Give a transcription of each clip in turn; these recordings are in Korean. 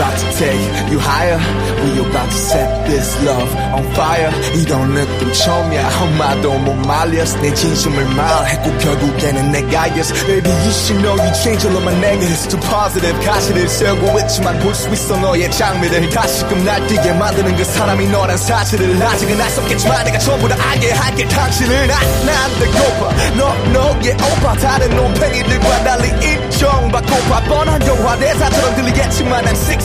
take you higher. We about to set this love on fire. 이런 느낌 처음이야. 엄마도 못 말렸어. 내 진심을 말했고 결국에는 내가 yes. Baby you should know you change all of my negatives to positive. 가시를 세우고 있지만 볼 수 있어 너의 장미를 다시금 날뛰게 만드는 그 사람이 너란 사실을 아직은 알 수 없겠지만 내가 전부 다 알게 할게. 당신은 난 배고파. 너 너의 오빠. 다른 놈팽이들과 달리 인정받고파. 뻔한 영화 대사처럼 들리겠지만 I'm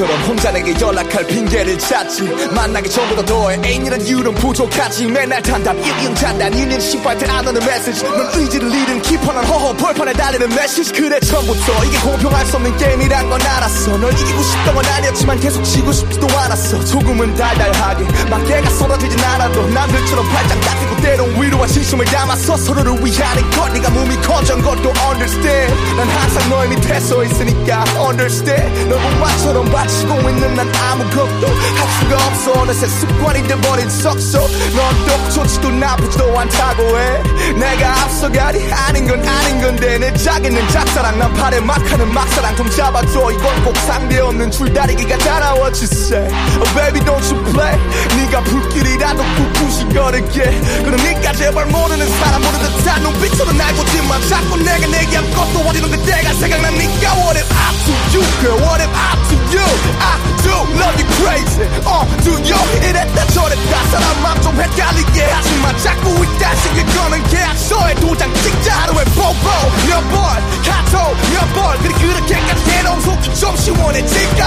트레인처럼 혼자 내게 연락할 핑계를 찾지. 만나기 전보다 더해 애인이란 이유는 부족하지. 맨날 단답 일용 잔단 일일 시발때 안 오는 메시지. 넌 의지를 잃은 키퍼난 허허 벌판에 달리는 메시지. 그래 처음부터 이게 공평할 수 없는 게임이란 건 알았어. 널 이기고 싶던 건 아니었지만 계속 지고 싶지도 않았어. 조금은 달달하게 막개가 쏟아지진 않아도 남들처럼 발짝 닦이고 때론 위로와 진심을 담아서 서로를 위하는 것 네가 몸이 커진 것도 understand. 난 항상 너의 밑에 서 있으니까 understand. 널 엄마처럼 바치고 있는 난 아무것도 할 수가 없어. 어느새 습관이 돼버린 석소 넌또 좋지도 나쁘지도 않다고 해. 내가 앞서가니 아닌 건 아닌 건데 내 자기는 짝사랑 난 팔에 막하는 막사랑 좀 잡아줘. 이건 꼭 상대 없는 줄다리기가 달아 what you say oh baby don't you play. 네가 불길이라도 꿋꿋이 걸을게. 그러니까 제발 모르는 사람 모르는 듯한 눈빛으로 날 보지만 자꾸 내가 내게 아무것도 어디는 그때가 생각나니까 what if I to you girl what if I do crazy you 이랬다 저랬다. 사람 맘좀 헷갈리게 하지만 자꾸 있다 생각거는 계약서에 도장. 찍자 하루에 뽀뽀 몇번 카톡 몇번. 그리 그렇게까지 해놓은 속이 좀 시원해질까